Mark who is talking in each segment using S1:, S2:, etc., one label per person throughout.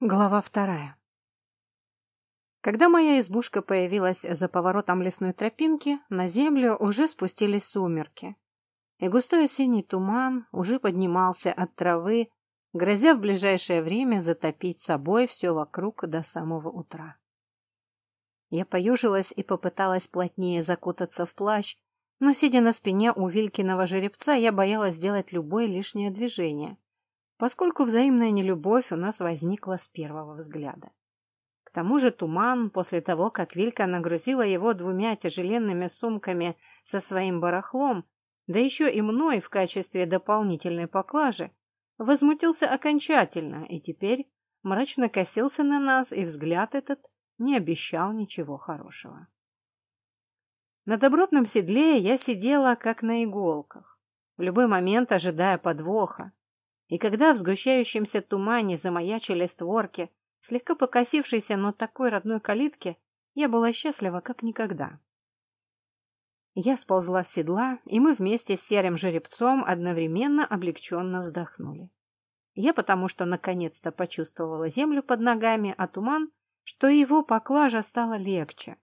S1: Глава вторая. Когда моя избушка появилась за поворотом лесной тропинки, на землю уже спустились сумерки, и густой осенний туман уже поднимался от травы, грозя в ближайшее время затопить собой все вокруг до самого утра. Я поюжилась и попыталась плотнее закутаться в плащ, но, сидя на спине у Вилькиного жеребца, я боялась сделать любое лишнее движение поскольку взаимная нелюбовь у нас возникла с первого взгляда. К тому же туман, после того, как Вилька нагрузила его двумя тяжеленными сумками со своим барахлом, да еще и мной в качестве дополнительной поклажи, возмутился окончательно и теперь мрачно косился на нас, и взгляд этот не обещал ничего хорошего. На добротном седле я сидела как на иголках, в любой момент ожидая подвоха, и когда в сгущающемся тумане замаячили створки, слегка покосившейся, но такой родной калитки, я была счастлива как никогда. Я сползла с седла, и мы вместе с серым жеребцом одновременно облегченно вздохнули. Я потому что наконец-то почувствовала землю под ногами, а туман, что его поклажа стала легче.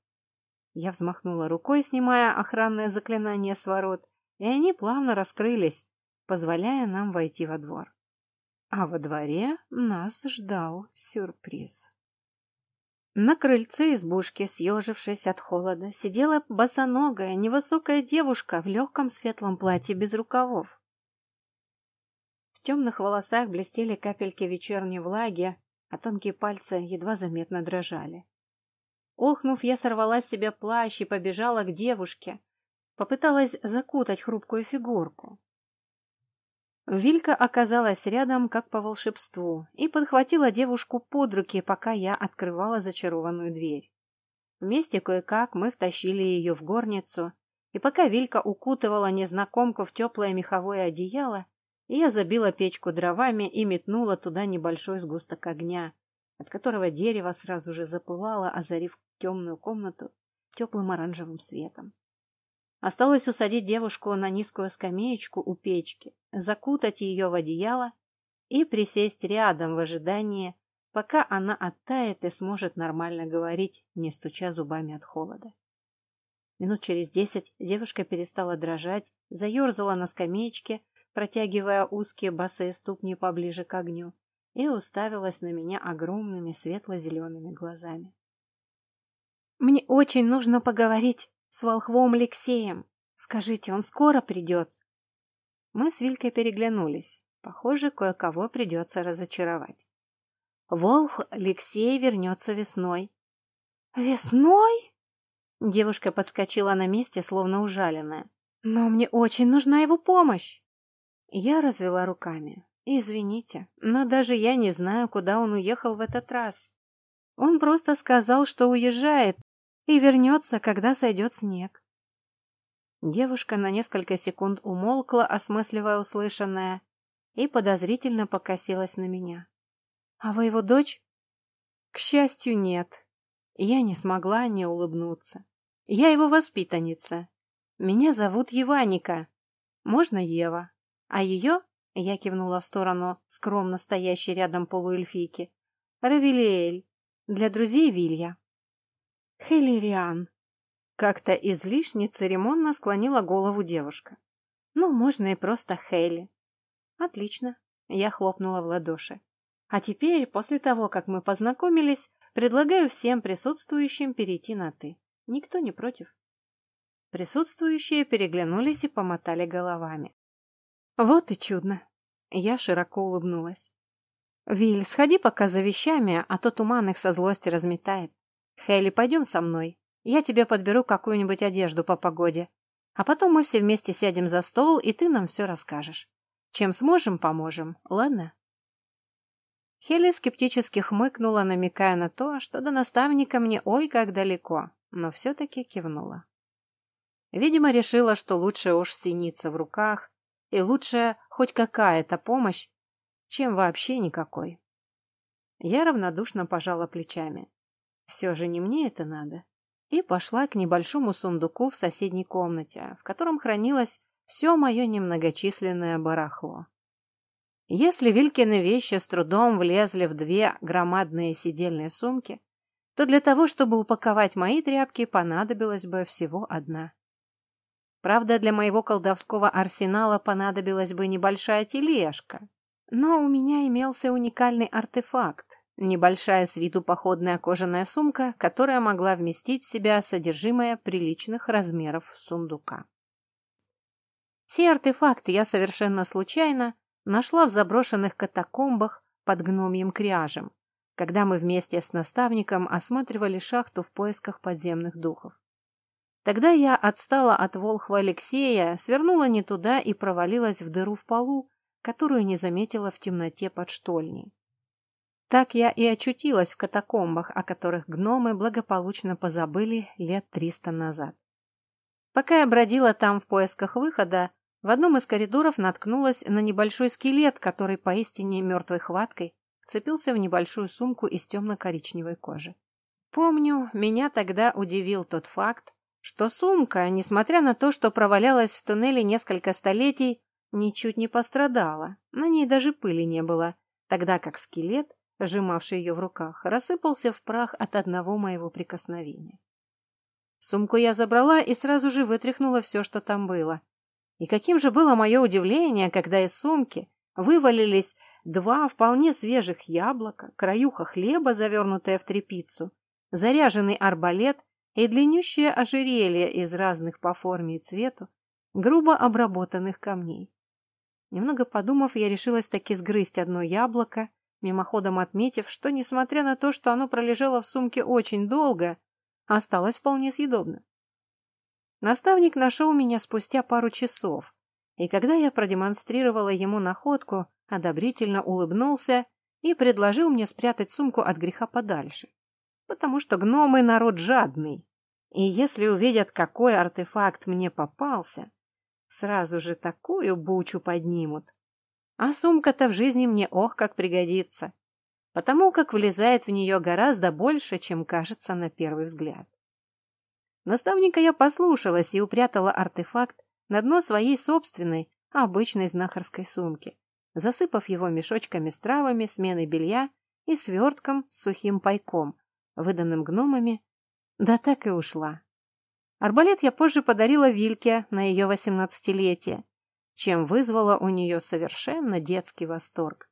S1: Я взмахнула рукой, снимая охранное заклинание с ворот, и они плавно раскрылись, позволяя нам войти во двор. А во дворе нас ждал сюрприз. На крыльце избушки, съежившись от холода, сидела босоногая, невысокая девушка в легком светлом платье без рукавов. В темных волосах блестели капельки вечерней влаги, а тонкие пальцы едва заметно дрожали. Охнув, я сорвала с себя плащ и побежала к девушке. Попыталась закутать хрупкую фигурку. Вилька оказалась рядом, как по волшебству, и подхватила девушку под руки, пока я открывала зачарованную дверь. Вместе кое-как мы втащили ее в горницу, и пока Вилька укутывала незнакомку в теплое меховое одеяло, я забила печку дровами и метнула туда небольшой сгусток огня, от которого дерево сразу же запылало, озарив темную комнату теплым оранжевым светом. Осталось усадить девушку на низкую скамеечку у печки, закутать ее в одеяло и присесть рядом в ожидании, пока она оттает и сможет нормально говорить, не стуча зубами от холода. Минут через десять девушка перестала дрожать, заерзала на скамеечке, протягивая узкие босые ступни поближе к огню, и уставилась на меня огромными светло-зелеными глазами. «Мне очень нужно поговорить с волхвом Алексеем. Скажите, он скоро придет?» Мы с Вилькой переглянулись. Похоже, кое-кого придется разочаровать. Волх Алексей вернется весной. «Весной?» Девушка подскочила на месте, словно ужаленная. «Но мне очень нужна его помощь!» Я развела руками. «Извините, но даже я не знаю, куда он уехал в этот раз. Он просто сказал, что уезжает, и вернется, когда сойдет снег. Девушка на несколько секунд умолкла, осмысливая услышанное, и подозрительно покосилась на меня. «А вы его дочь?» «К счастью, нет. Я не смогла не улыбнуться. Я его воспитанница. Меня зовут Еваника. Можно Ева? А ее, я кивнула в сторону скромно стоящей рядом полуэльфийки, Равелиэль. Для друзей Вилья. Хелириан. Как-то излишне церемонно склонила голову девушка. Ну, можно и просто Хейли. Отлично. Я хлопнула в ладоши. А теперь, после того, как мы познакомились, предлагаю всем присутствующим перейти на «ты». Никто не против. Присутствующие переглянулись и помотали головами. Вот и чудно. Я широко улыбнулась. Виль, сходи пока за вещами, а то туман их со злости разметает. Хейли, пойдем со мной. Я тебе подберу какую-нибудь одежду по погоде. А потом мы все вместе сядем за стол, и ты нам все расскажешь. Чем сможем, поможем, ладно?» Хелли скептически хмыкнула, намекая на то, что до наставника мне ой как далеко, но все-таки кивнула. Видимо, решила, что лучше уж синица в руках, и лучше хоть какая-то помощь, чем вообще никакой. Я равнодушно пожала плечами. Все же не мне это надо. И пошла к небольшому сундуку в соседней комнате, в котором хранилось все мое немногочисленное барахло. Если Вилькины вещи с трудом влезли в две громадные сидельные сумки, то для того, чтобы упаковать мои тряпки, понадобилась бы всего одна. Правда, для моего колдовского арсенала понадобилась бы небольшая тележка. Но у меня имелся уникальный артефакт, небольшая с виду походная кожаная сумка, которая могла вместить в себя содержимое приличных размеров сундука. Сей артефакт я совершенно случайно нашла в заброшенных катакомбах под гномьим кряжем, когда мы вместе с наставником осматривали шахту в поисках подземных духов. Тогда я отстала от Волхва Алексея, свернула не туда и провалилась в дыру в полу, которую не заметила в темноте под штольней. Так я и очутилась в катакомбах, о которых гномы благополучно позабыли лет триста назад. Пока я бродила там в поисках выхода, в одном из коридоров наткнулась на небольшой скелет, который поистине мертвой хваткой вцепился в небольшую сумку из темно-коричневой кожи. Помню, меня тогда удивил тот факт, что сумка, несмотря на то, что провалялась в туннеле несколько столетий, ничуть не пострадала, на ней даже пыли не было, тогда как скелет, сжимавший ее в руках, рассыпался в прах от одного моего прикосновения. Сумку я забрала и сразу же вытряхнула все, что там было. И каким же было мое удивление, когда из сумки вывалились два вполне свежих яблока, краюха хлеба, завернутая в тряпицу, заряженный арбалет и длиннющее ожерелье из разных по форме и цвету, грубо обработанных камней. Немного подумав, я решилась таки сгрызть одно яблоко, мимоходом отметив, что, несмотря на то, что оно пролежало в сумке очень долго, осталось вполне съедобно. Наставник нашел меня спустя пару часов, и когда я продемонстрировала ему находку, одобрительно улыбнулся и предложил мне спрятать сумку от греха подальше потому что гномы народ жадный. И если увидят, какой артефакт мне попался, сразу же такую бучу поднимут. А сумка-то в жизни мне ох как пригодится, потому как влезает в нее гораздо больше, чем кажется на первый взгляд. Наставника я послушалась и упрятала артефакт на дно своей собственной, обычной знахарской сумки, засыпав его мешочками с травами, сменой белья и свертком с сухим пайком, выданным гномами, да так и ушла. Арбалет я позже подарила Вильке на ее восемнадцатилетие, чем вызвала у нее совершенно детский восторг.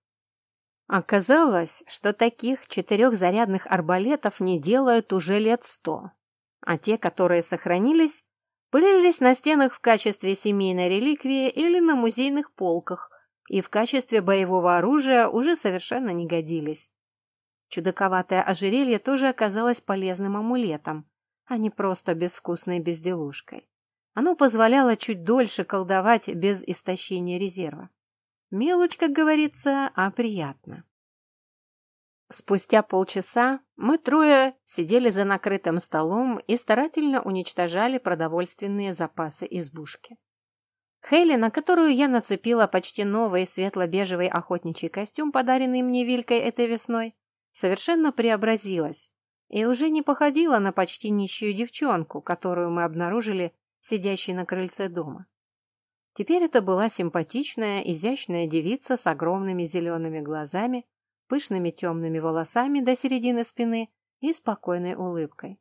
S1: Оказалось, что таких четырехзарядных арбалетов не делают уже лет сто, а те, которые сохранились, пылились на стенах в качестве семейной реликвии или на музейных полках и в качестве боевого оружия уже совершенно не годились. Чудаковатое ожерелье тоже оказалось полезным амулетом, а не просто безвкусной безделушкой. Оно позволяло чуть дольше колдовать без истощения резерва. Мелочь, как говорится, а приятно. Спустя полчаса мы трое сидели за накрытым столом и старательно уничтожали продовольственные запасы избушки. Хейли, на которую я нацепила почти новый светло-бежевый охотничий костюм, подаренный мне Вилькой этой весной, совершенно преобразилась и уже не походила на почти нищую девчонку, которую мы обнаружили сидящей на крыльце дома. Теперь это была симпатичная, изящная девица с огромными зелеными глазами, пышными темными волосами до середины спины и спокойной улыбкой.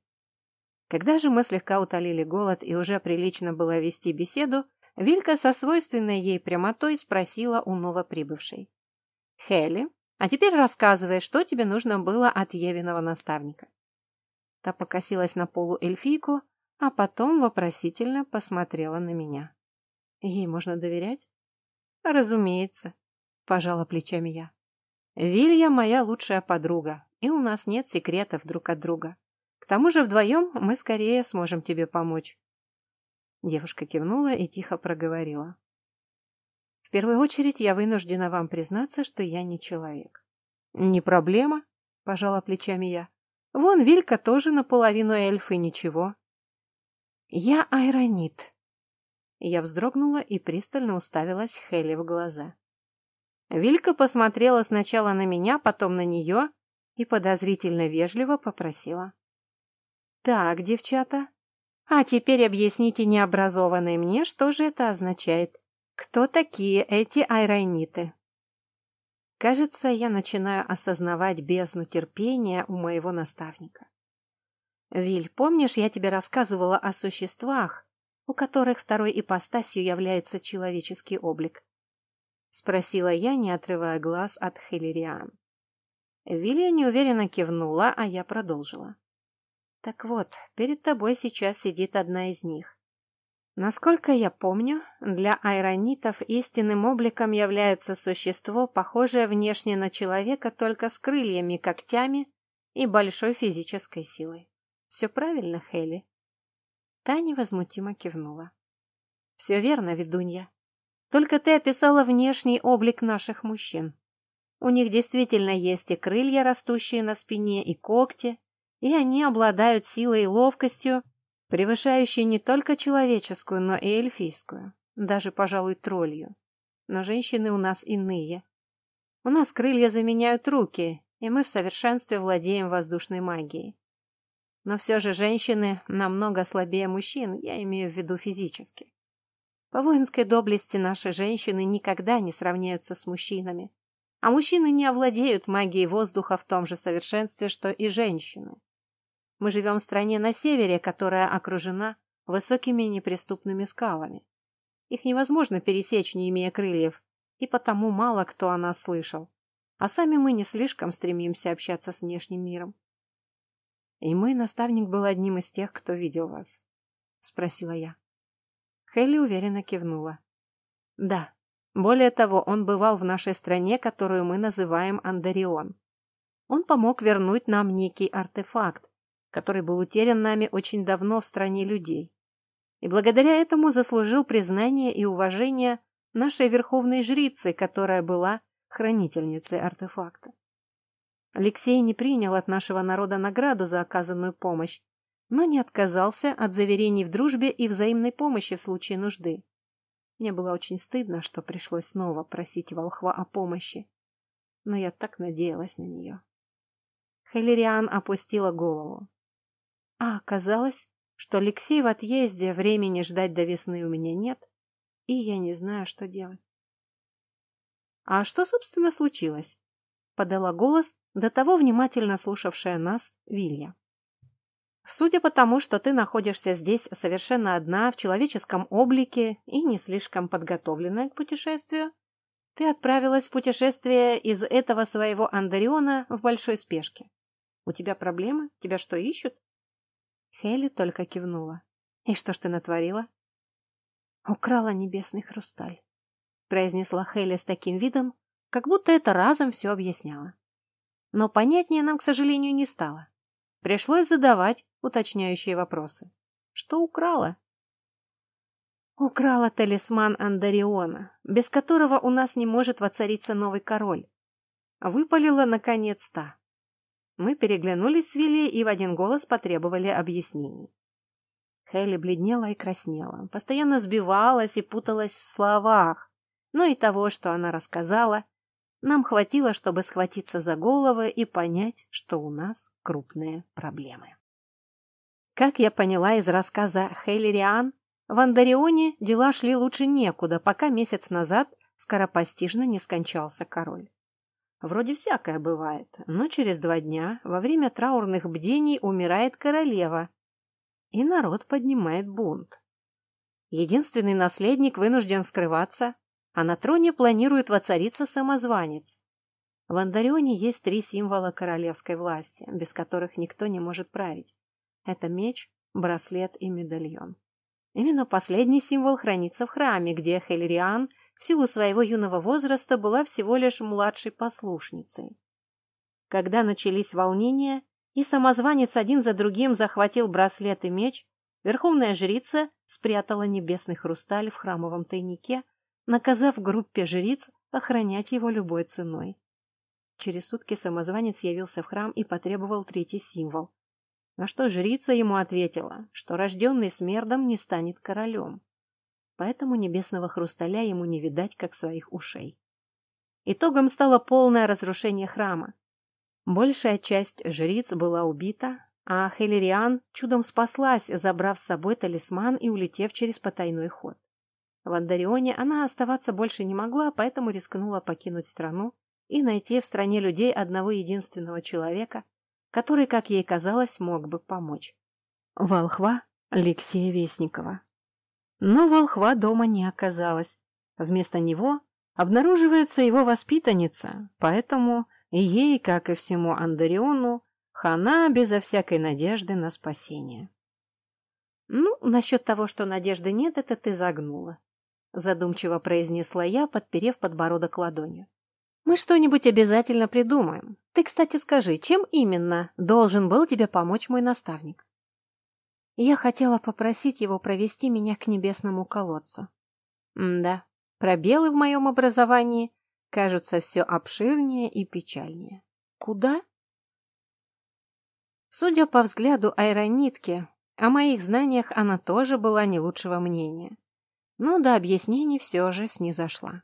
S1: Когда же мы слегка утолили голод и уже прилично было вести беседу, Вилька со свойственной ей прямотой спросила у новоприбывшей. «Хелли, а теперь рассказывай, что тебе нужно было от Евиного наставника. Та покосилась на полу эльфийку, а потом вопросительно посмотрела на меня. Ей можно доверять? Разумеется, пожала плечами я. Вилья моя лучшая подруга, и у нас нет секретов друг от друга. К тому же вдвоем мы скорее сможем тебе помочь. Девушка кивнула и тихо проговорила. В первую очередь я вынуждена вам признаться, что я не человек. Не проблема, пожала плечами я. Вон Вилька тоже наполовину эльф и ничего. Я айронит. Я вздрогнула и пристально уставилась Хелли в глаза. Вилька посмотрела сначала на меня, потом на нее и подозрительно вежливо попросила. «Так, девчата, а теперь объясните необразованной мне, что же это означает. Кто такие эти айрайниты? Кажется, я начинаю осознавать бездну терпения у моего наставника. Виль, помнишь, я тебе рассказывала о существах, у которых второй ипостасью является человеческий облик? Спросила я, не отрывая глаз от Хиллериан. Вилья неуверенно кивнула, а я продолжила. Так вот, перед тобой сейчас сидит одна из них. Насколько я помню, для айронитов истинным обликом является существо, похожее внешне на человека, только с крыльями, когтями и большой физической силой. Все правильно, Хелли? Та невозмутимо кивнула. Все верно, ведунья. Только ты описала внешний облик наших мужчин. У них действительно есть и крылья, растущие на спине, и когти, и они обладают силой и ловкостью, превышающей не только человеческую, но и эльфийскую, даже, пожалуй, троллью. Но женщины у нас иные. У нас крылья заменяют руки, и мы в совершенстве владеем воздушной магией. Но все же женщины намного слабее мужчин, я имею в виду физически. По воинской доблести наши женщины никогда не сравняются с мужчинами, а мужчины не овладеют магией воздуха в том же совершенстве, что и женщины. Мы живем в стране на севере, которая окружена высокими неприступными скалами. Их невозможно пересечь, не имея крыльев, и потому мало кто о нас слышал. А сами мы не слишком стремимся общаться с внешним миром. «И мой наставник был одним из тех, кто видел вас?» — спросила я. Хелли уверенно кивнула. «Да. Более того, он бывал в нашей стране, которую мы называем Андарион. Он помог вернуть нам некий артефакт, который был утерян нами очень давно в стране людей. И благодаря этому заслужил признание и уважение нашей верховной жрицы, которая была хранительницей артефакта. Алексей не принял от нашего народа награду за оказанную помощь, но не отказался от заверений в дружбе и взаимной помощи в случае нужды. Мне было очень стыдно, что пришлось снова просить волхва о помощи, но я так надеялась на нее. Хелериан опустила голову. А оказалось, что Алексей в отъезде, времени ждать до весны у меня нет, и я не знаю, что делать. «А что, собственно, случилось?» — подала голос до того внимательно слушавшая нас Вилья. Судя по тому, что ты находишься здесь совершенно одна, в человеческом облике и не слишком подготовленная к путешествию, ты отправилась в путешествие из этого своего Андариона в большой спешке. У тебя проблемы? Тебя что, ищут? Хелли только кивнула. И что ж ты натворила? Украла небесный хрусталь, произнесла Хелли с таким видом, как будто это разом все объясняло. Но понятнее нам, к сожалению, не стало. Пришлось задавать уточняющие вопросы. Что украла? Украла талисман Андариона, без которого у нас не может воцариться новый король. Выпалила наконец-то. Мы переглянулись с Вилли и в один голос потребовали объяснений. Хелли бледнела и краснела, постоянно сбивалась и путалась в словах, но и того, что она рассказала, нам хватило, чтобы схватиться за головы и понять, что у нас крупные проблемы. Как я поняла из рассказа Хейлериан, в Андарионе дела шли лучше некуда, пока месяц назад скоропостижно не скончался король. Вроде всякое бывает, но через два дня, во время траурных бдений, умирает королева, и народ поднимает бунт. Единственный наследник вынужден скрываться, а на троне планирует воцариться самозванец. В Андарионе есть три символа королевской власти, без которых никто не может править. Это меч, браслет и медальон. Именно последний символ хранится в храме, где Хельриан в силу своего юного возраста была всего лишь младшей послушницей. Когда начались волнения, и самозванец один за другим захватил браслет и меч, верховная жрица спрятала небесный хрусталь в храмовом тайнике, наказав группе жриц охранять его любой ценой. Через сутки самозванец явился в храм и потребовал третий символ. На что жрица ему ответила, что рожденный смердом не станет королем. Поэтому небесного хрусталя ему не видать, как своих ушей. Итогом стало полное разрушение храма. Большая часть жриц была убита, а Хелериан чудом спаслась, забрав с собой талисман и улетев через потайной ход. В Андарионе она оставаться больше не могла, поэтому рискнула покинуть страну и найти в стране людей одного единственного человека, который, как ей казалось, мог бы помочь. Волхва Алексея Вестникова. Но волхва дома не оказалось. Вместо него обнаруживается его воспитанница, поэтому ей, как и всему Андариону, хана безо всякой надежды на спасение. «Ну, насчет того, что надежды нет, это ты загнула», задумчиво произнесла я, подперев подбородок ладонью. «Мы что-нибудь обязательно придумаем. Ты, кстати, скажи, чем именно должен был тебе помочь мой наставник?» Я хотела попросить его провести меня к небесному колодцу. М да, пробелы в моем образовании кажутся все обширнее и печальнее. Куда? Судя по взгляду айронитки, о моих знаниях она тоже была не лучшего мнения. Но до объяснений все же снизошла.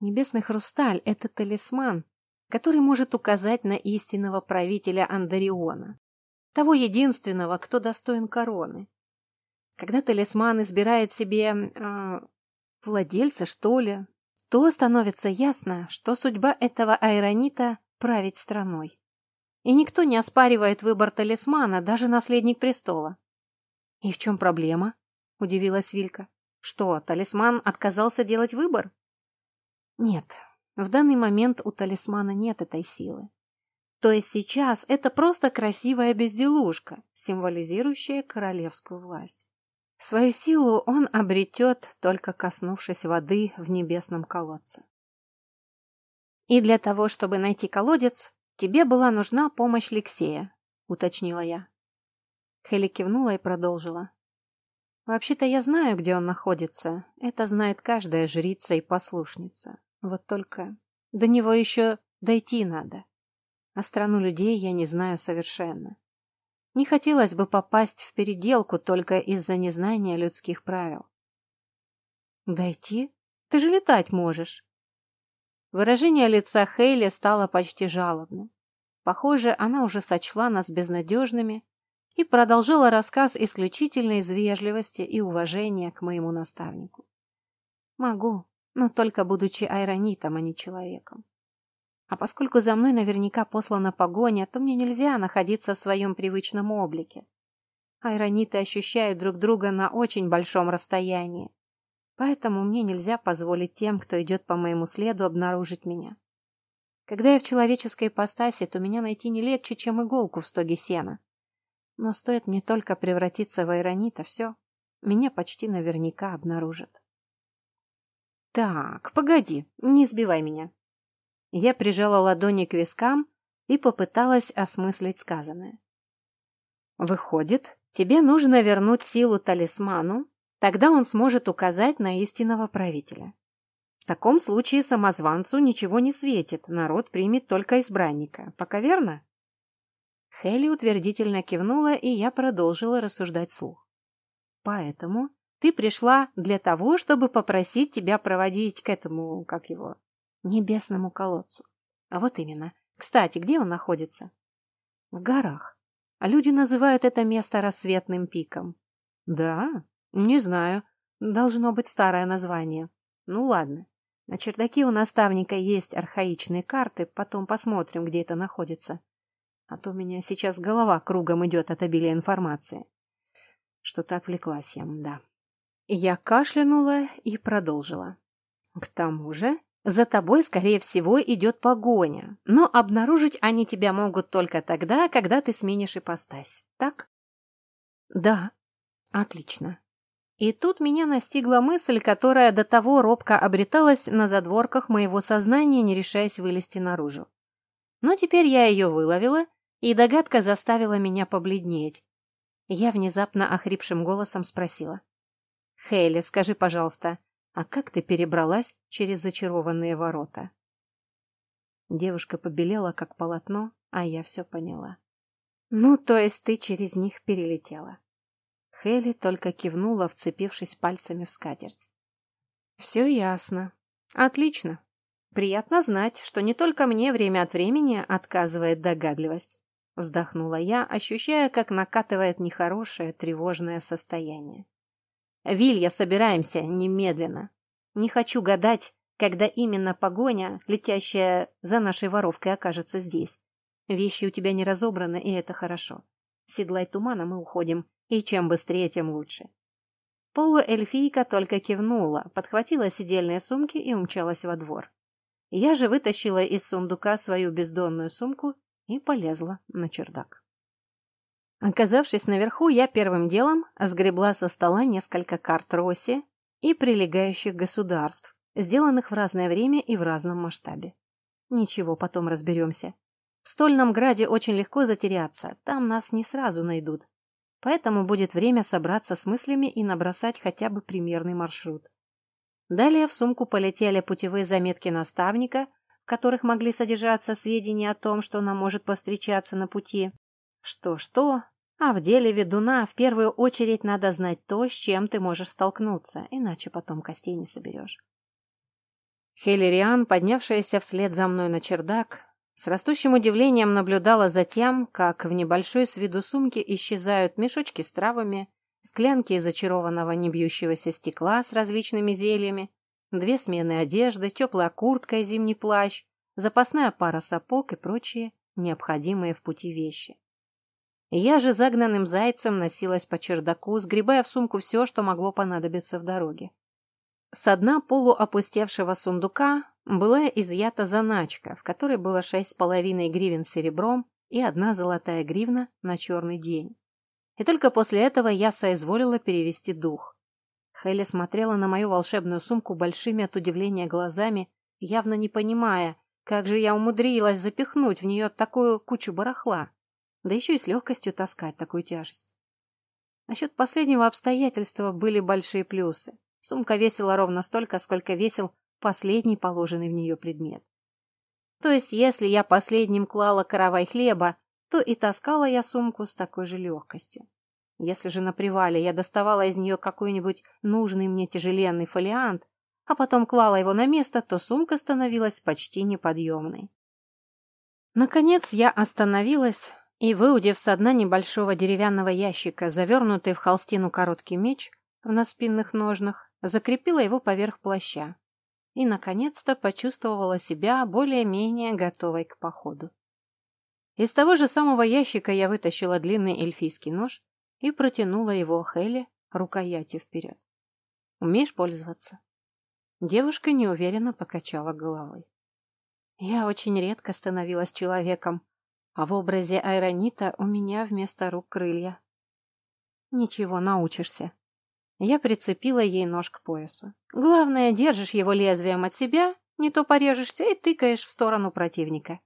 S1: Небесный хрусталь — это талисман, который может указать на истинного правителя Андариона, того единственного, кто достоин короны. Когда талисман избирает себе э, владельца, что ли, то становится ясно, что судьба этого айронита — править страной. И никто не оспаривает выбор талисмана, даже наследник престола. «И в чем проблема?» – удивилась Вилька. «Что, талисман отказался делать выбор?» «Нет, в данный момент у талисмана нет этой силы. То есть сейчас это просто красивая безделушка, символизирующая королевскую власть. Свою силу он обретет, только коснувшись воды в небесном колодце. И для того, чтобы найти колодец, тебе была нужна помощь Лексея, уточнила я. Хелли кивнула и продолжила. «Вообще-то я знаю, где он находится. Это знает каждая жрица и послушница. Вот только до него еще дойти надо. А страну людей я не знаю совершенно. Не хотелось бы попасть в переделку только из-за незнания людских правил. «Дойти? Ты же летать можешь!» Выражение лица Хейли стало почти жалобным. Похоже, она уже сочла нас безнадежными и продолжила рассказ исключительно из вежливости и уважения к моему наставнику. Могу, но только будучи айронитом, а не человеком. А поскольку за мной наверняка послана погоня, то мне нельзя находиться в своем привычном облике. Айрониты ощущают друг друга на очень большом расстоянии, поэтому мне нельзя позволить тем, кто идет по моему следу, обнаружить меня. Когда я в человеческой ипостаси, то меня найти не легче, чем иголку в стоге сена. Но стоит мне только превратиться в аэронита, все, меня почти наверняка обнаружат. Так, погоди, не сбивай меня. Я прижала ладони к вискам и попыталась осмыслить сказанное. Выходит, тебе нужно вернуть силу талисману, тогда он сможет указать на истинного правителя. В таком случае самозванцу ничего не светит, народ примет только избранника. Пока верно? Хелли утвердительно кивнула, и я продолжила рассуждать слух. «Поэтому ты пришла для того, чтобы попросить тебя проводить к этому, как его, небесному колодцу. А вот именно. Кстати, где он находится?» «В горах. А люди называют это место рассветным пиком». «Да? Не знаю. Должно быть старое название. Ну ладно. На чердаке у наставника есть архаичные карты, потом посмотрим, где это находится а то у меня сейчас голова кругом идет от обилия информации. Что-то отвлеклась я, да. Я кашлянула и продолжила. К тому же, за тобой, скорее всего, идет погоня, но обнаружить они тебя могут только тогда, когда ты сменишь ипостась, так? Да, отлично. И тут меня настигла мысль, которая до того робко обреталась на задворках моего сознания, не решаясь вылезти наружу. Но теперь я ее выловила и догадка заставила меня побледнеть. Я внезапно охрипшим голосом спросила. «Хейли, скажи, пожалуйста, а как ты перебралась через зачарованные ворота?» Девушка побелела, как полотно, а я все поняла. «Ну, то есть ты через них перелетела?» Хейли только кивнула, вцепившись пальцами в скатерть. «Все ясно. Отлично. Приятно знать, что не только мне время от времени отказывает догадливость. Вздохнула я, ощущая, как накатывает нехорошее, тревожное состояние. «Вилья, собираемся немедленно. Не хочу гадать, когда именно погоня, летящая за нашей воровкой, окажется здесь. Вещи у тебя не разобраны, и это хорошо. Седлай тумана, мы уходим, и чем быстрее, тем лучше. Полуэльфийка только кивнула, подхватила сидельные сумки и умчалась во двор. Я же вытащила из сундука свою бездонную сумку и полезла на чердак. Оказавшись наверху, я первым делом сгребла со стола несколько карт Росси и прилегающих государств, сделанных в разное время и в разном масштабе. Ничего, потом разберемся. В Стольном Граде очень легко затеряться, там нас не сразу найдут. Поэтому будет время собраться с мыслями и набросать хотя бы примерный маршрут. Далее в сумку полетели путевые заметки наставника, в которых могли содержаться сведения о том, что нам может повстречаться на пути. Что-что, а в деле ведуна в первую очередь надо знать то, с чем ты можешь столкнуться, иначе потом костей не соберешь. Хелериан, поднявшаяся вслед за мной на чердак, с растущим удивлением наблюдала за тем, как в небольшой с виду сумке исчезают мешочки с травами, склянки из зачарованного небьющегося стекла с различными зельями, две смены одежды, теплая куртка и зимний плащ, запасная пара сапог и прочие необходимые в пути вещи. Я же загнанным зайцем носилась по чердаку, сгребая в сумку все, что могло понадобиться в дороге. С дна полуопустевшего сундука была изъята заначка, в которой было шесть с половиной гривен серебром и одна золотая гривна на черный день. И только после этого я соизволила перевести дух. Хелли смотрела на мою волшебную сумку большими от удивления глазами, явно не понимая, как же я умудрилась запихнуть в нее такую кучу барахла, да еще и с легкостью таскать такую тяжесть. Насчет последнего обстоятельства были большие плюсы. Сумка весила ровно столько, сколько весил последний положенный в нее предмет. То есть, если я последним клала каравай хлеба, то и таскала я сумку с такой же легкостью. Если же на привале я доставала из нее какой-нибудь нужный мне тяжеленный фолиант, а потом клала его на место, то сумка становилась почти неподъемной. Наконец я остановилась и, выудив с дна небольшого деревянного ящика, завернутый в холстину короткий меч в наспинных ножнах, закрепила его поверх плаща и, наконец-то, почувствовала себя более-менее готовой к походу. Из того же самого ящика я вытащила длинный эльфийский нож и протянула его Хелли рукоятью вперед. «Умеешь пользоваться?» Девушка неуверенно покачала головой. Я очень редко становилась человеком, а в образе Айронита у меня вместо рук крылья. Ничего, научишься. Я прицепила ей нож к поясу. Главное, держишь его лезвием от себя, не то порежешься и тыкаешь в сторону противника.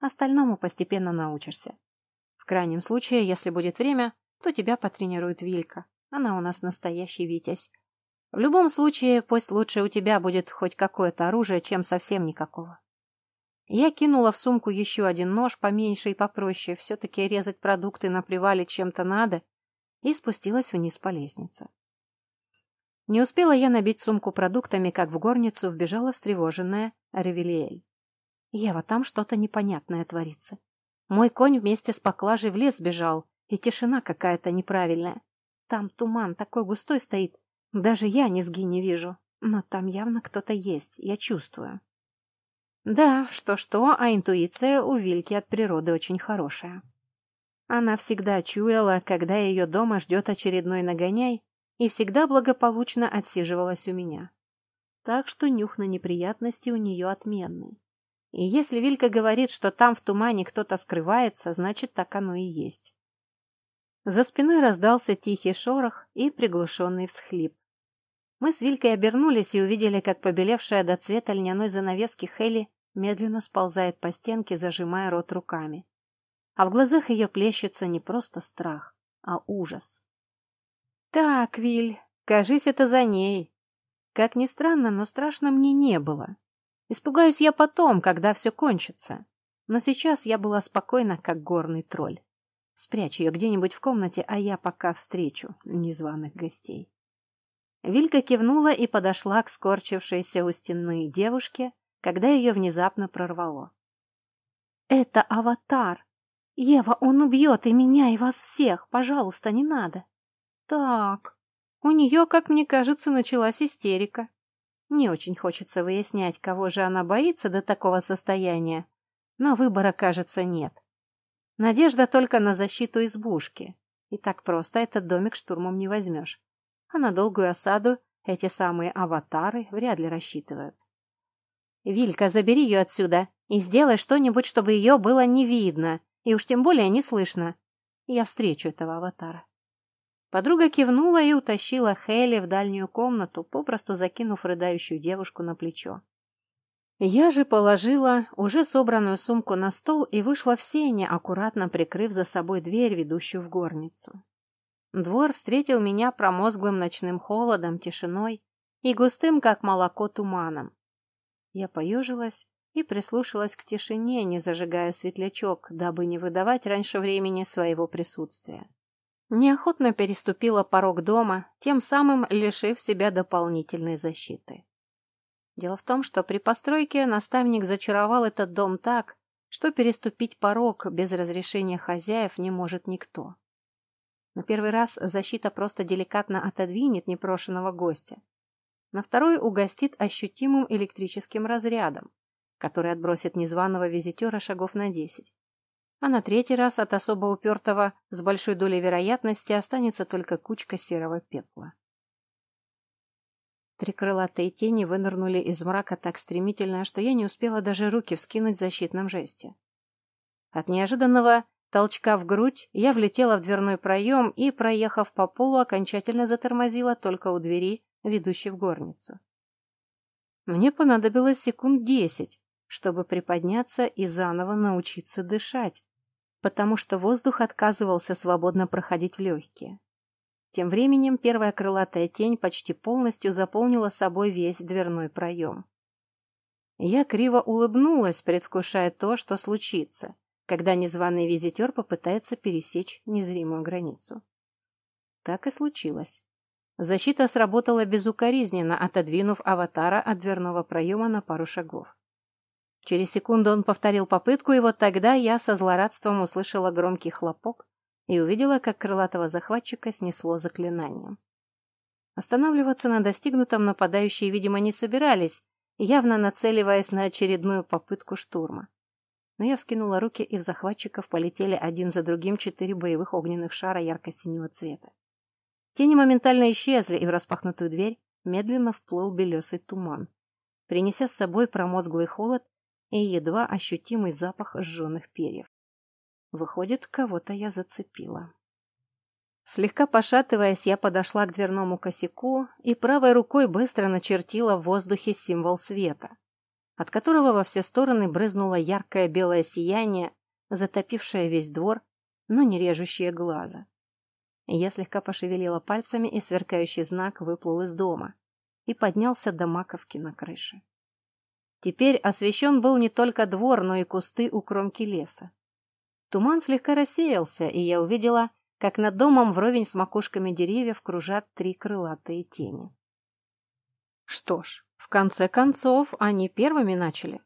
S1: Остальному постепенно научишься. В крайнем случае, если будет время, то тебя потренирует Вилька. Она у нас настоящий витязь. В любом случае, пусть лучше у тебя будет хоть какое-то оружие, чем совсем никакого. Я кинула в сумку еще один нож, поменьше и попроще, все-таки резать продукты на привале чем-то надо, и спустилась вниз по лестнице. Не успела я набить сумку продуктами, как в горницу вбежала встревоженная Ревелиэль. Ева, там что-то непонятное творится. Мой конь вместе с поклажей в лес бежал, и тишина какая-то неправильная. Там туман такой густой стоит, даже я низги не вижу, но там явно кто-то есть, я чувствую. Да, что-что, а интуиция у Вильки от природы очень хорошая. Она всегда чуяла, когда ее дома ждет очередной нагоняй, и всегда благополучно отсиживалась у меня. Так что нюх на неприятности у нее отменный. И если Вилька говорит, что там в тумане кто-то скрывается, значит, так оно и есть. За спиной раздался тихий шорох и приглушенный всхлип. Мы с Вилькой обернулись и увидели, как побелевшая до цвета льняной занавески Хелли медленно сползает по стенке, зажимая рот руками. А в глазах ее плещется не просто страх, а ужас. Так, Виль, кажись, это за ней. Как ни странно, но страшно мне не было. Испугаюсь я потом, когда все кончится. Но сейчас я была спокойна, как горный тролль. Спрячь ее где-нибудь в комнате, а я пока встречу незваных гостей. Вилька кивнула и подошла к скорчившейся у стены девушке, когда ее внезапно прорвало. «Это аватар! Ева, он убьет и меня, и вас всех! Пожалуйста, не надо!» Так, у нее, как мне кажется, началась истерика. Не очень хочется выяснять, кого же она боится до такого состояния, но выбора, кажется, нет. Надежда только на защиту избушки. И так просто этот домик штурмом не возьмешь. А на долгую осаду эти самые аватары вряд ли рассчитывают. «Вилька, забери ее отсюда и сделай что-нибудь, чтобы ее было не видно, и уж тем более не слышно. Я встречу этого аватара». Подруга кивнула и утащила Хелли в дальнюю комнату, попросту закинув рыдающую девушку на плечо. Я же положила уже собранную сумку на стол и вышла в сене, аккуратно прикрыв за собой дверь, ведущую в горницу. Двор встретил меня промозглым ночным холодом, тишиной и густым, как молоко, туманом. Я поежилась и прислушалась к тишине, не зажигая светлячок, дабы не выдавать раньше времени своего присутствия. Неохотно переступила порог дома, тем самым лишив себя дополнительной защиты. Дело в том, что при постройке наставник зачаровал этот дом так, что переступить порог без разрешения хозяев не может никто. На первый раз защита просто деликатно отодвинет непрошенного гостя. На второй угостит ощутимым электрическим разрядом, который отбросит незваного визитера шагов на десять а на третий раз от особо упертого с большой долей вероятности останется только кучка серого пепла. Три крылатые тени вынырнули из мрака так стремительно, что я не успела даже руки вскинуть в защитном жесте. От неожиданного толчка в грудь я влетела в дверной проем и, проехав по полу, окончательно затормозила только у двери, ведущей в горницу. Мне понадобилось секунд десять, чтобы приподняться и заново научиться дышать, потому что воздух отказывался свободно проходить в легкие. Тем временем первая крылатая тень почти полностью заполнила собой весь дверной проем. Я криво улыбнулась, предвкушая то, что случится, когда незваный визитер попытается пересечь незримую границу. Так и случилось. Защита сработала безукоризненно, отодвинув аватара от дверного проема на пару шагов. Через секунду он повторил попытку, и вот тогда я со злорадством услышала громкий хлопок и увидела, как крылатого захватчика снесло заклинанием. Останавливаться на достигнутом нападающие, видимо, не собирались, явно нацеливаясь на очередную попытку штурма. Но я вскинула руки, и в захватчиков полетели один за другим четыре боевых огненных шара ярко-синего цвета. Тени моментально исчезли, и в распахнутую дверь медленно вплыл белесый туман, принеся с собой промозглый холод и едва ощутимый запах сжженных перьев. Выходит, кого-то я зацепила. Слегка пошатываясь, я подошла к дверному косяку и правой рукой быстро начертила в воздухе символ света, от которого во все стороны брызнуло яркое белое сияние, затопившее весь двор, но не режущее глаза. Я слегка пошевелила пальцами, и сверкающий знак выплыл из дома и поднялся до маковки на крыше. Теперь освещен был не только двор, но и кусты у кромки леса. Туман слегка рассеялся, и я увидела, как над домом вровень с макушками деревьев кружат три крылатые тени. Что ж, в конце концов, они первыми начали.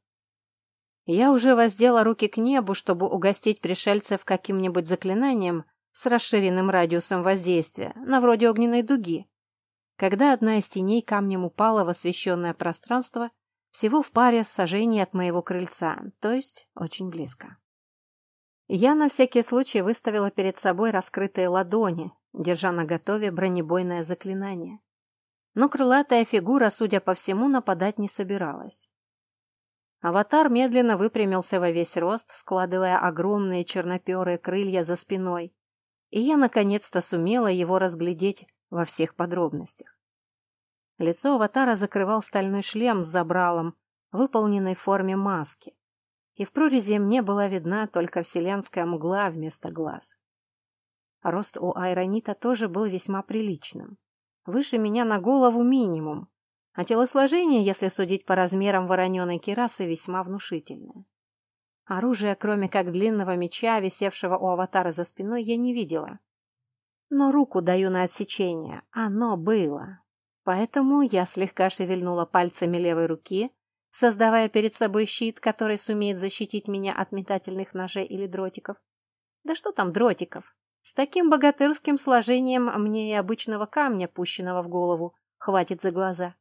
S1: Я уже воздела руки к небу, чтобы угостить пришельцев каким-нибудь заклинанием с расширенным радиусом воздействия, на вроде огненной дуги, когда одна из теней камнем упала в освещенное пространство всего в паре сажений от моего крыльца, то есть очень близко. Я на всякий случай выставила перед собой раскрытые ладони, держа на готове бронебойное заклинание. Но крылатая фигура, судя по всему, нападать не собиралась. Аватар медленно выпрямился во весь рост, складывая огромные черноперые крылья за спиной, и я наконец-то сумела его разглядеть во всех подробностях. Лицо аватара закрывал стальной шлем с забралом, выполненный в форме маски. И в прорези мне была видна только вселенская мгла вместо глаз. Рост у Айронита тоже был весьма приличным. Выше меня на голову минимум, а телосложение, если судить по размерам вороненой кирасы, весьма внушительное. Оружия, кроме как длинного меча, висевшего у аватара за спиной, я не видела. Но руку даю на отсечение. Оно было. Поэтому я слегка шевельнула пальцами левой руки, создавая перед собой щит, который сумеет защитить меня от метательных ножей или дротиков. Да что там дротиков? С таким богатырским сложением мне и обычного камня, пущенного в голову, хватит за глаза.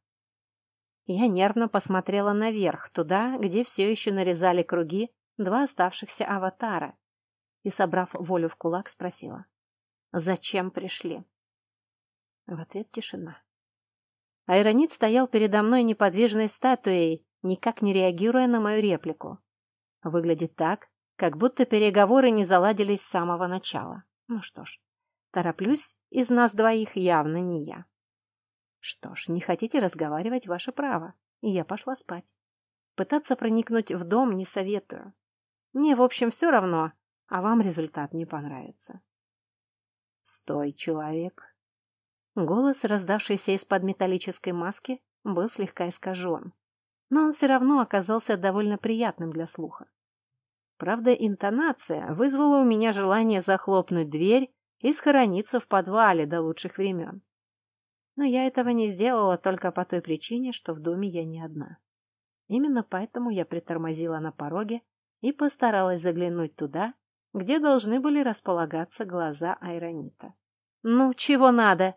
S1: Я нервно посмотрела наверх, туда, где все еще нарезали круги два оставшихся аватара, и, собрав волю в кулак, спросила. «Зачем пришли?» В ответ тишина. Айронит стоял передо мной неподвижной статуей, никак не реагируя на мою реплику. Выглядит так, как будто переговоры не заладились с самого начала. Ну что ж, тороплюсь, из нас двоих явно не я. Что ж, не хотите разговаривать, ваше право. И я пошла спать. Пытаться проникнуть в дом не советую. Мне, в общем, все равно, а вам результат не понравится. Стой, человек. Голос, раздавшийся из-под металлической маски, был слегка искажен. Но он все равно оказался довольно приятным для слуха. Правда, интонация вызвала у меня желание захлопнуть дверь и схорониться в подвале до лучших времен. Но я этого не сделала только по той причине, что в доме я не одна. Именно поэтому я притормозила на пороге и постаралась заглянуть туда, где должны были располагаться глаза Айронита. «Ну, чего надо?»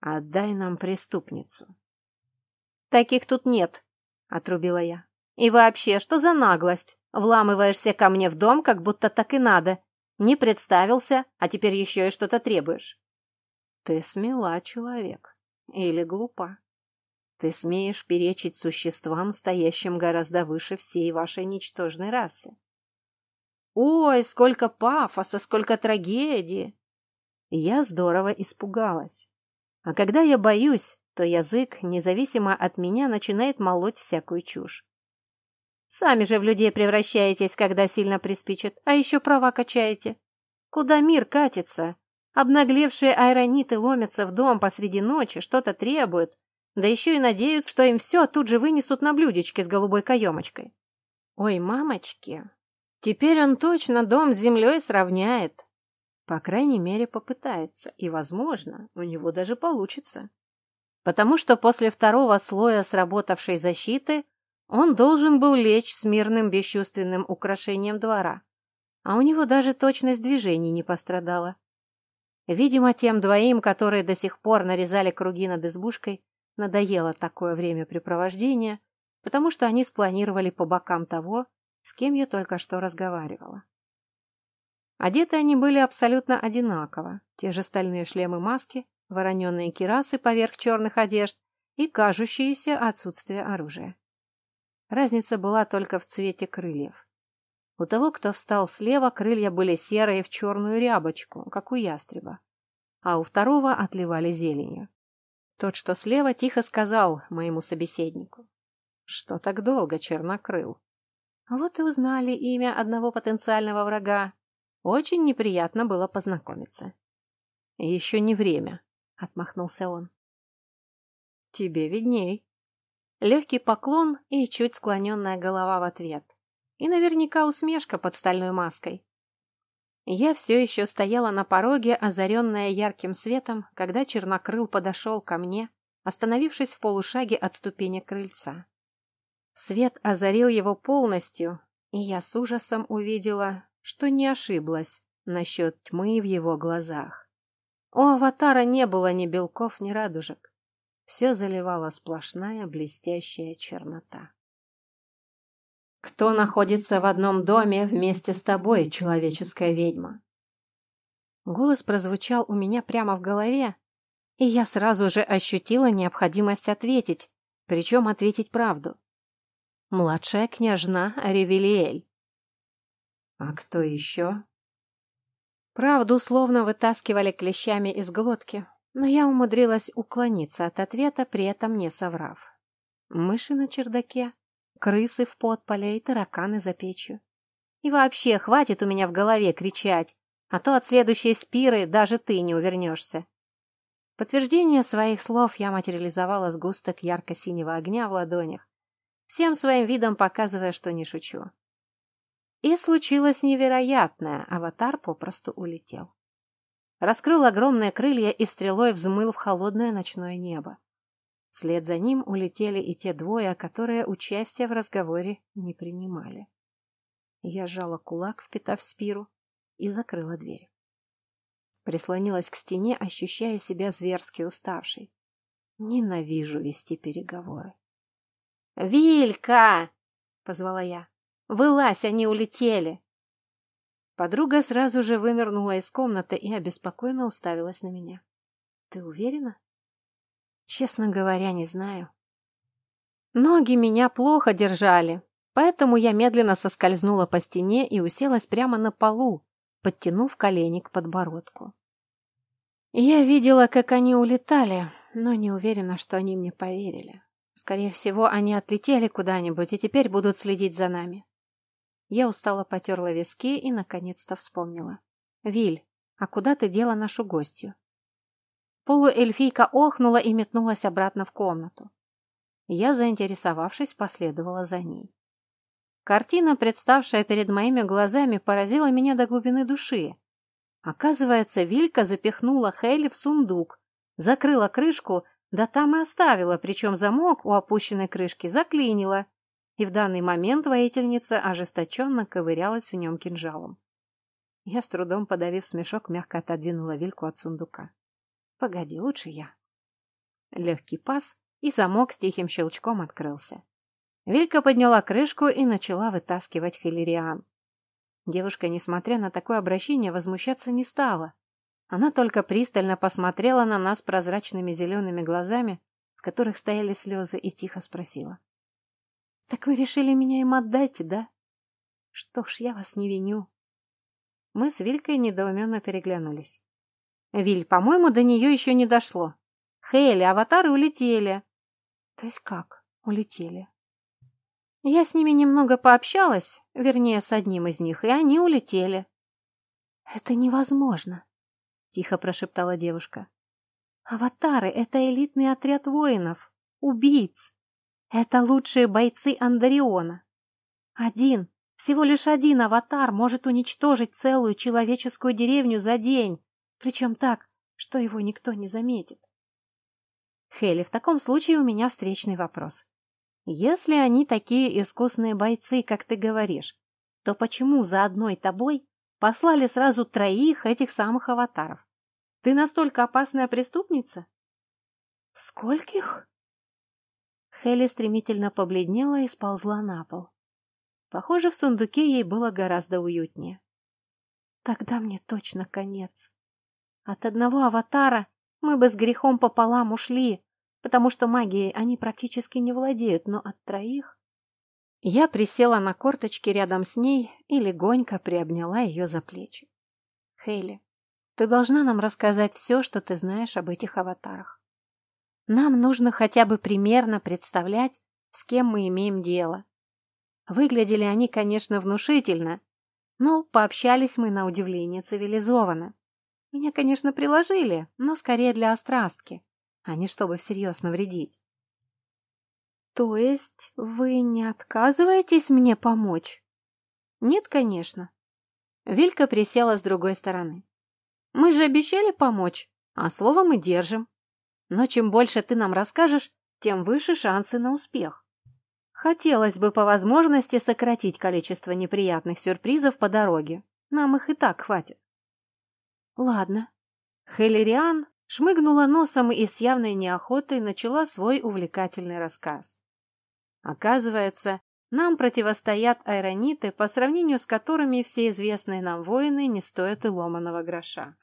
S1: «Отдай нам преступницу». «Таких тут нет», — отрубила я. «И вообще, что за наглость? Вламываешься ко мне в дом, как будто так и надо. Не представился, а теперь еще и что-то требуешь». Ты смела, человек. Или глупа. Ты смеешь перечить существам, стоящим гораздо выше всей вашей ничтожной расы. Ой, сколько пафоса, сколько трагедии! Я здорово испугалась. А когда я боюсь, то язык, независимо от меня, начинает молоть всякую чушь. Сами же в людей превращаетесь, когда сильно приспичит, а еще права качаете. Куда мир катится? Обнаглевшие аэрониты ломятся в дом посреди ночи, что-то требуют, да еще и надеются, что им все тут же вынесут на блюдечке с голубой каемочкой. Ой, мамочки, теперь он точно дом с землей сравняет. По крайней мере, попытается, и, возможно, у него даже получится. Потому что после второго слоя сработавшей защиты он должен был лечь с мирным бесчувственным украшением двора. А у него даже точность движений не пострадала. Видимо, тем двоим, которые до сих пор нарезали круги над избушкой, надоело такое времяпрепровождение, потому что они спланировали по бокам того, с кем я только что разговаривала. Одеты они были абсолютно одинаково. Те же стальные шлемы-маски, вороненные кирасы поверх черных одежд и кажущееся отсутствие оружия. Разница была только в цвете крыльев. У того, кто встал слева, крылья были серые в черную рябочку, как у ястреба, а у второго отливали зеленью. Тот, что слева, тихо сказал моему собеседнику. «Что так долго, чернокрыл?» Вот и узнали имя одного потенциального врага. Очень неприятно было познакомиться. «Еще не время», — отмахнулся он. «Тебе видней». Легкий поклон и чуть склоненная голова в ответ и наверняка усмешка под стальной маской. Я все еще стояла на пороге, озаренная ярким светом, когда чернокрыл подошел ко мне, остановившись в полушаге от ступени крыльца. Свет озарил его полностью, и я с ужасом увидела, что не ошиблась насчет тьмы в его глазах. У аватара не было ни белков, ни радужек. Все заливала сплошная блестящая чернота. Кто находится в одном доме вместе с тобой, человеческая ведьма? Голос прозвучал у меня прямо в голове, и я сразу же ощутила необходимость ответить, причем ответить правду. Младшая княжна Ревелиэль. А кто еще? Правду словно вытаскивали клещами из глотки, но я умудрилась уклониться от ответа, при этом не соврав. Мыши на чердаке, крысы в подполе и тараканы за печью. И вообще, хватит у меня в голове кричать, а то от следующей спиры даже ты не увернешься. подтверждение своих слов я материализовала сгусток ярко-синего огня в ладонях, всем своим видом показывая, что не шучу. И случилось невероятное, аватар попросту улетел. Раскрыл огромные крылья и стрелой взмыл в холодное ночное небо. Вслед за ним улетели и те двое, которые участия в разговоре не принимали. Я сжала кулак, впитав спиру, и закрыла дверь. Прислонилась к стене, ощущая себя зверски уставшей. Ненавижу вести переговоры. «Вилька!» — позвала я. «Вылазь, они улетели!» Подруга сразу же вынырнула из комнаты и обеспокоенно уставилась на меня. «Ты уверена?» «Честно говоря, не знаю». Ноги меня плохо держали, поэтому я медленно соскользнула по стене и уселась прямо на полу, подтянув колени к подбородку. Я видела, как они улетали, но не уверена, что они мне поверили. Скорее всего, они отлетели куда-нибудь и теперь будут следить за нами. Я устало потерла виски и, наконец-то, вспомнила. «Виль, а куда ты дела нашу гостью?» Полуэльфийка охнула и метнулась обратно в комнату. Я, заинтересовавшись, последовала за ней. Картина, представшая перед моими глазами, поразила меня до глубины души. Оказывается, Вилька запихнула Хейли в сундук, закрыла крышку, да там и оставила, причем замок у опущенной крышки заклинила, и в данный момент воительница ожесточенно ковырялась в нем кинжалом. Я с трудом, подавив смешок, мягко отодвинула Вильку от сундука. «Погоди, лучше я». Легкий пас, и замок с тихим щелчком открылся. Вилька подняла крышку и начала вытаскивать Хиллериан. Девушка, несмотря на такое обращение, возмущаться не стала. Она только пристально посмотрела на нас прозрачными зелеными глазами, в которых стояли слезы, и тихо спросила. «Так вы решили меня им отдать, да?» «Что ж, я вас не виню». Мы с Вилькой недоуменно переглянулись. «Виль, по-моему, до нее еще не дошло. Хейли, аватары улетели». «То есть как улетели?» Я с ними немного пообщалась, вернее, с одним из них, и они улетели. «Это невозможно», — тихо прошептала девушка. «Аватары — это элитный отряд воинов, убийц. Это лучшие бойцы Андариона. Один, всего лишь один аватар может уничтожить целую человеческую деревню за день, причем так, что его никто не заметит. Хелли, в таком случае у меня встречный вопрос. Если они такие искусные бойцы, как ты говоришь, то почему за одной тобой послали сразу троих этих самых аватаров? Ты настолько опасная преступница? Скольких? Хелли стремительно побледнела и сползла на пол. Похоже, в сундуке ей было гораздо уютнее. Тогда мне точно конец. От одного аватара мы бы с грехом пополам ушли, потому что магией они практически не владеют, но от троих... Я присела на корточки рядом с ней и легонько приобняла ее за плечи. Хейли, ты должна нам рассказать все, что ты знаешь об этих аватарах. Нам нужно хотя бы примерно представлять, с кем мы имеем дело. Выглядели они, конечно, внушительно, но пообщались мы на удивление цивилизованно. Меня, конечно, приложили, но скорее для острастки а не чтобы всерьез навредить. То есть вы не отказываетесь мне помочь? Нет, конечно. Вилька присела с другой стороны. Мы же обещали помочь, а слово мы держим. Но чем больше ты нам расскажешь, тем выше шансы на успех. Хотелось бы по возможности сократить количество неприятных сюрпризов по дороге. Нам их и так хватит. Ладно. Хелериан шмыгнула носом и с явной неохотой начала свой увлекательный рассказ. Оказывается, нам противостоят айрониты, по сравнению с которыми все известные нам воины не стоят и ломаного гроша.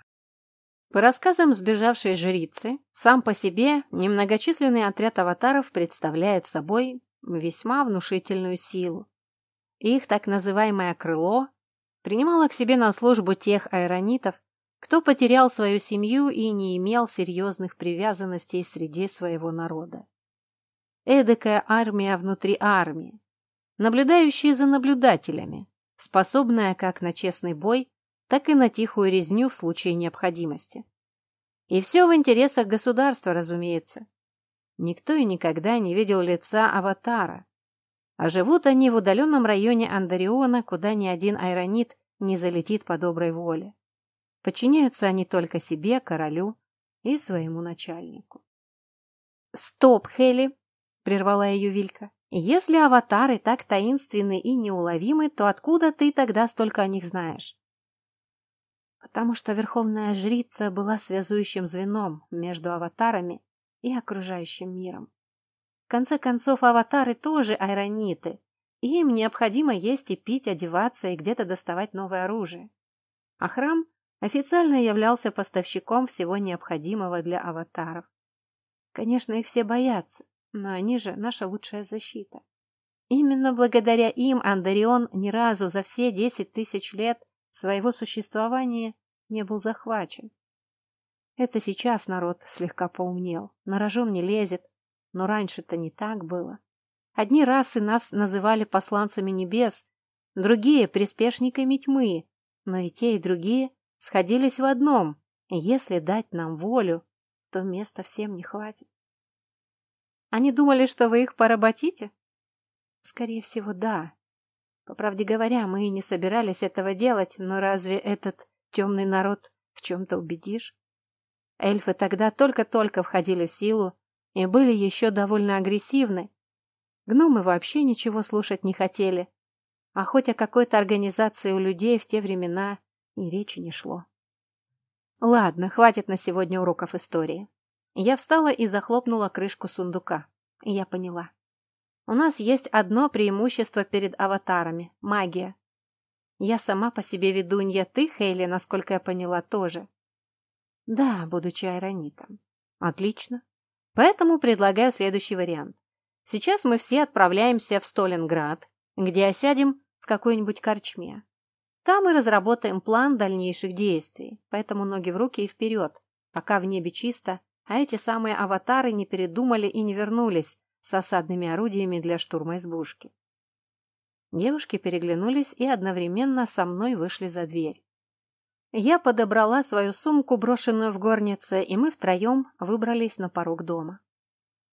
S1: По рассказам сбежавшей жрицы, сам по себе немногочисленный отряд аватаров представляет собой весьма внушительную силу. Их так называемое «крыло» принимало к себе на службу тех айронитов, кто потерял свою семью и не имел серьезных привязанностей среди своего народа. Эдакая армия внутри армии, наблюдающая за наблюдателями, способная как на честный бой, так и на тихую резню в случае необходимости. И все в интересах государства, разумеется. Никто и никогда не видел лица аватара. А живут они в удаленном районе Андариона, куда ни один айронит не залетит по доброй воле. Подчиняются они только себе, королю и своему начальнику. «Стоп, Хелли!» — прервала ее Вилька. «Если аватары так таинственны и неуловимы, то откуда ты тогда столько о них знаешь?» «Потому что Верховная Жрица была связующим звеном между аватарами и окружающим миром. В конце концов, аватары тоже айрониты, и им необходимо есть и пить, одеваться и где-то доставать новое оружие. А храм официально являлся поставщиком всего необходимого для аватаров. Конечно, их все боятся, но они же наша лучшая защита. Именно благодаря им Андарион ни разу за все десять тысяч лет своего существования не был захвачен. Это сейчас народ слегка поумнел, на рожон не лезет, но раньше-то не так было. Одни расы нас называли посланцами небес, другие — приспешниками тьмы, но и те, и другие сходились в одном — если дать нам волю, то места всем не хватит. Они думали, что вы их поработите? Скорее всего, да. По правде говоря, мы и не собирались этого делать, но разве этот темный народ в чем-то убедишь? Эльфы тогда только-только входили в силу и были еще довольно агрессивны. Гномы вообще ничего слушать не хотели, а хоть о какой-то организации у людей в те времена и речи не шло. Ладно, хватит на сегодня уроков истории. Я встала и захлопнула крышку сундука. И я поняла. У нас есть одно преимущество перед аватарами – магия. Я сама по себе ведунья, ты, Хейли, насколько я поняла, тоже. Да, будучи айронитом. Отлично. Поэтому предлагаю следующий вариант. Сейчас мы все отправляемся в Сталинград, где осядем в какой-нибудь корчме. Там мы разработаем план дальнейших действий, поэтому ноги в руки и вперед, пока в небе чисто, а эти самые аватары не передумали и не вернулись с осадными орудиями для штурма избушки. Девушки переглянулись и одновременно со мной вышли за дверь. Я подобрала свою сумку, брошенную в горнице, и мы втроем выбрались на порог дома.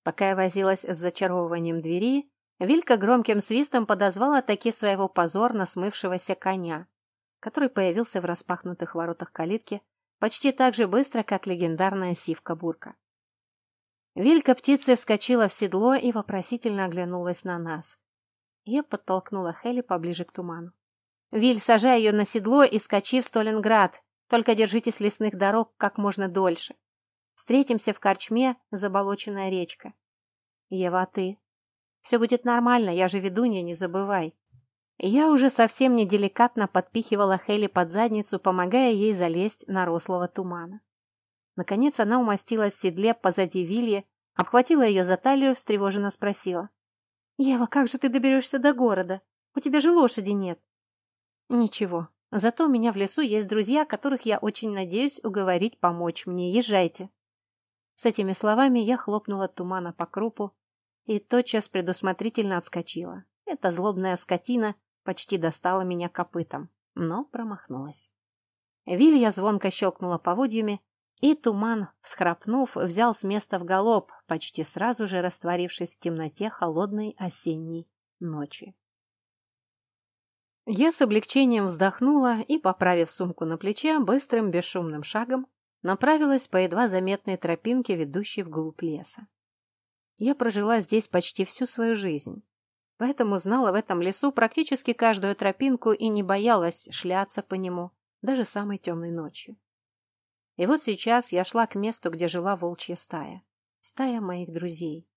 S1: Пока я возилась с зачаровыванием двери, Вилька громким свистом подозвала таки своего позорно смывшегося коня, который появился в распахнутых воротах калитки почти так же быстро, как легендарная сивка-бурка. Вилька птицей вскочила в седло и вопросительно оглянулась на нас. Я подтолкнула Хелли поближе к туману. «Виль, сажай ее на седло и скачи в Сталинград. Только держитесь лесных дорог как можно дольше. Встретимся в корчме, заболоченная речка. Ева, а ты? Все будет нормально, я же ведунья, не забывай. Я уже совсем неделикатно подпихивала Хелли под задницу, помогая ей залезть на рослого тумана. Наконец она умостилась в седле позади Вильи, обхватила ее за талию, встревоженно спросила. «Ева, как же ты доберешься до города? У тебя же лошади нет». «Ничего, зато у меня в лесу есть друзья, которых я очень надеюсь уговорить помочь мне. Езжайте». С этими словами я хлопнула тумана по крупу и тотчас предусмотрительно отскочила. Эта злобная скотина почти достала меня копытом, но промахнулась. Вилья звонко щелкнула поводьями, и туман, всхрапнув, взял с места в галоп, почти сразу же растворившись в темноте холодной осенней ночи. Я с облегчением вздохнула и, поправив сумку на плече, быстрым бесшумным шагом направилась по едва заметной тропинке, ведущей вглубь леса. Я прожила здесь почти всю свою жизнь. Поэтому знала в этом лесу практически каждую тропинку и не боялась шляться по нему, даже самой темной ночью. И вот сейчас я шла к месту, где жила волчья стая. Стая моих друзей.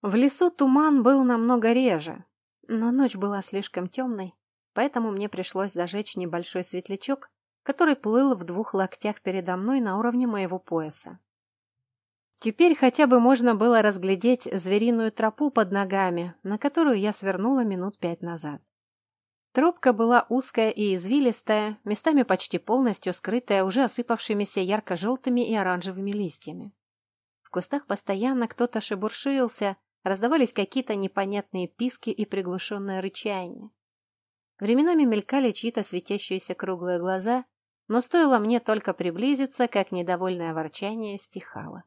S1: В лесу туман был намного реже, но ночь была слишком темной, поэтому мне пришлось зажечь небольшой светлячок, который плыл в двух локтях передо мной на уровне моего пояса. Теперь хотя бы можно было разглядеть звериную тропу под ногами, на которую я свернула минут пять назад. Тропка была узкая и извилистая, местами почти полностью скрытая уже осыпавшимися ярко-желтыми и оранжевыми листьями. В кустах постоянно кто-то шебуршился, раздавались какие-то непонятные писки и приглушенное рычание. Временами мелькали чьи-то светящиеся круглые глаза, но стоило мне только приблизиться, как недовольное ворчание стихало.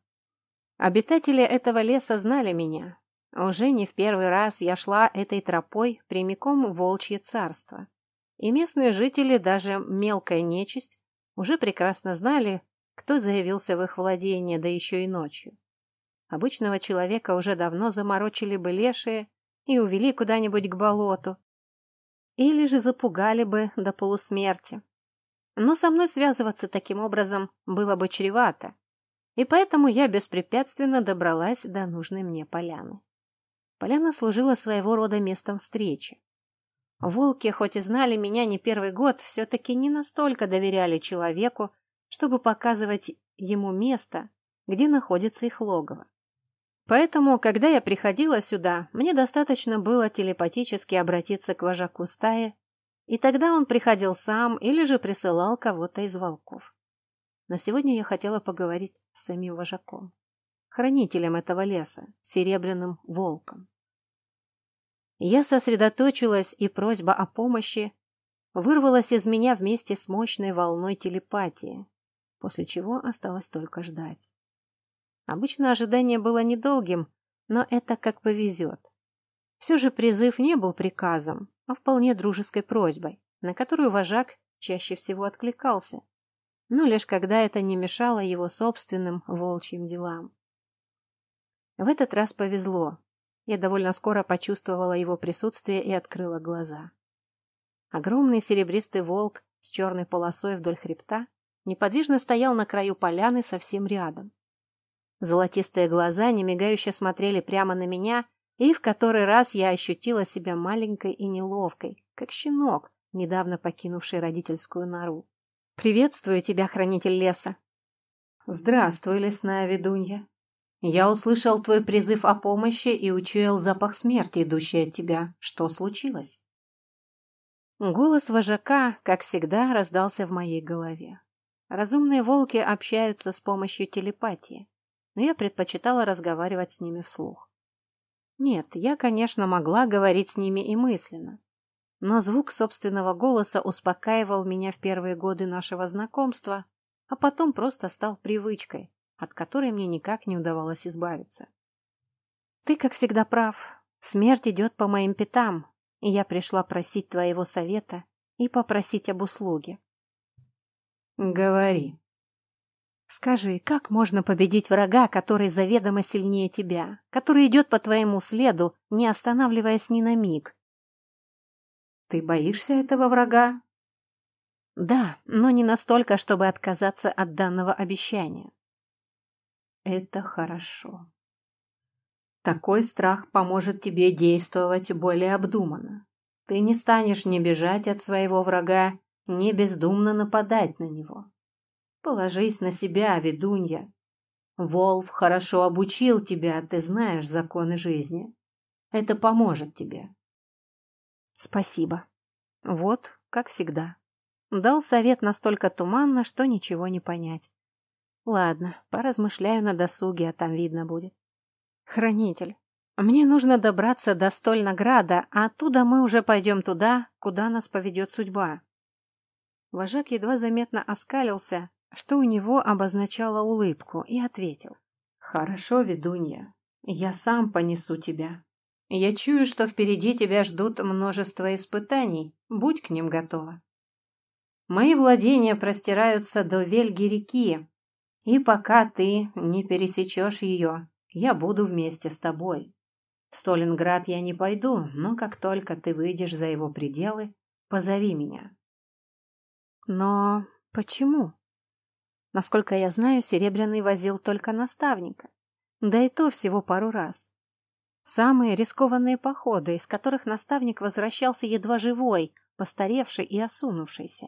S1: Обитатели этого леса знали меня. Уже не в первый раз я шла этой тропой прямиком в Волчье царство. И местные жители, даже мелкая нечисть, уже прекрасно знали, кто заявился в их владение, да еще и ночью. Обычного человека уже давно заморочили бы лешие и увели куда-нибудь к болоту. Или же запугали бы до полусмерти. Но со мной связываться таким образом было бы чревато. и поэтому я беспрепятственно добралась до нужной мне поляны. Поляна служила своего рода местом встречи. Волки, хоть и знали меня не первый год, все-таки не настолько доверяли человеку, чтобы показывать ему место, где находится их логово. Поэтому, когда я приходила сюда, мне достаточно было телепатически обратиться к вожаку стаи, и тогда он приходил сам или же присылал кого-то из волков. Но сегодня я хотела поговорить с самим вожаком, хранителем этого леса, серебряным волком. Я сосредоточилась, и просьба о помощи вырвалась из меня вместе с мощной волной телепатии, после чего осталось только ждать. Обычно ожидание было недолгим, но это как повезет. Все же призыв не был приказом, а вполне дружеской просьбой, на которую вожак чаще всего откликался, но лишь когда это не мешало его собственным волчьим делам. В этот раз повезло. Я довольно скоро почувствовала его присутствие и открыла глаза. Огромный серебристый волк с черной полосой вдоль хребта неподвижно стоял на краю поляны совсем рядом. Золотистые глаза немигающе смотрели прямо на меня, и в который раз я ощутила себя маленькой и неловкой, как щенок, недавно покинувший родительскую нору. «Приветствую тебя, хранитель леса!» «Здравствуй, лесная ведунья!» «Я услышал твой призыв о помощи и учуял запах смерти, идущий от тебя. Что случилось?» Голос вожака, как всегда, раздался в моей голове. Разумные волки общаются с помощью телепатии, но я предпочитала разговаривать с ними вслух. Нет, я, конечно, могла говорить с ними и мысленно, но звук собственного голоса успокаивал меня в первые годы нашего знакомства, а потом просто стал привычкой, от которой мне никак не удавалось избавиться. Ты, как всегда, прав. Смерть идет по моим пятам, и я пришла просить твоего совета и попросить об услуге. Говори. Скажи, как можно победить врага, который заведомо сильнее тебя, который идет по твоему следу, не останавливаясь ни на миг, ты боишься этого врага? Да, но не настолько, чтобы отказаться от данного обещания. Это хорошо. Такой страх поможет тебе действовать более обдуманно. Ты не станешь ни бежать от своего врага, ни бездумно нападать на него. Положись на себя, ведунья. Волф хорошо обучил тебя, ты знаешь законы жизни. Это поможет тебе. Спасибо. Вот, как всегда. Дал совет настолько туманно, что ничего не понять. Ладно, поразмышляю на досуге, а там видно будет. Хранитель, мне нужно добраться до Стольнограда, а оттуда мы уже пойдем туда, куда нас поведет судьба. Вожак едва заметно оскалился, что у него обозначало улыбку, и ответил. «Хорошо, ведунья, я сам понесу тебя. Я чую, что впереди тебя ждут множество испытаний. Будь к ним готова. Мои владения простираются до Вельги реки, и пока ты не пересечешь ее, я буду вместе с тобой. В Сталинград я не пойду, но как только ты выйдешь за его пределы, позови меня. Но почему? Насколько я знаю, Серебряный возил только наставника. Да и то всего пару раз. Самые рискованные походы, из которых наставник возвращался едва живой, постаревший и осунувшийся.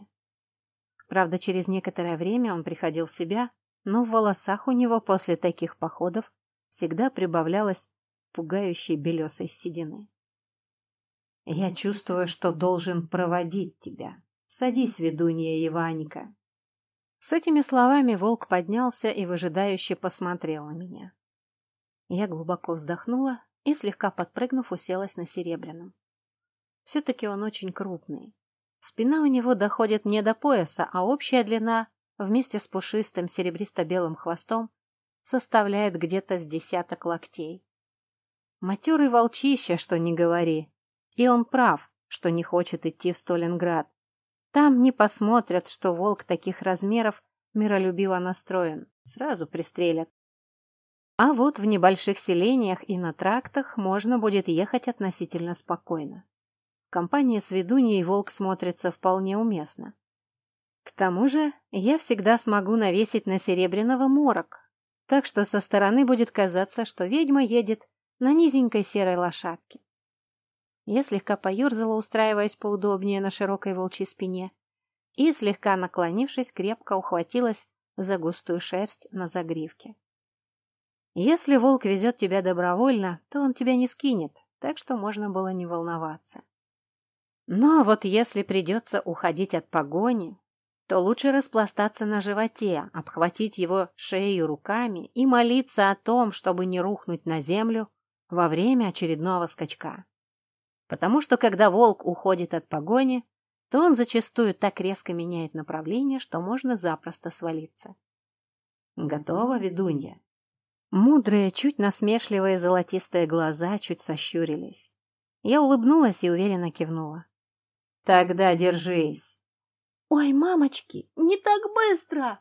S1: Правда, через некоторое время он приходил в себя, но в волосах у него после таких походов всегда прибавлялось пугающей белесой седины. «Я чувствую, что должен проводить тебя. Садись, ведунья Иваника». С этими словами волк поднялся и выжидающе посмотрел на меня. Я глубоко вздохнула и, слегка подпрыгнув, уселась на серебряном. Все-таки он очень крупный. Спина у него доходит не до пояса, а общая длина вместе с пушистым серебристо-белым хвостом составляет где-то с десяток локтей. Матерый волчище, что не говори. И он прав, что не хочет идти в Сталинград. Там не посмотрят, что волк таких размеров миролюбиво настроен. Сразу пристрелят. А вот в небольших селениях и на трактах можно будет ехать относительно спокойно. Компания с ведуньей волк смотрится вполне уместно. К тому же я всегда смогу навесить на Серебряного морок. так что со стороны будет казаться, что ведьма едет на низенькой серой лошадке. Я слегка поерзала, устраиваясь поудобнее на широкой волчьей спине, и, слегка наклонившись, крепко ухватилась за густую шерсть на загривке. Если волк везет тебя добровольно, то он тебя не скинет, так что можно было не волноваться. Но вот если придется уходить от погони, то лучше распластаться на животе, обхватить его шею руками и молиться о том, чтобы не рухнуть на землю во время очередного скачка. Потому что когда волк уходит от погони, то он зачастую так резко меняет направление, что можно запросто свалиться. Готово, ведунья? Мудрые, чуть насмешливые золотистые глаза чуть сощурились. Я улыбнулась и уверенно кивнула. «Тогда держись!»
S2: «Ой, мамочки, не так быстро!»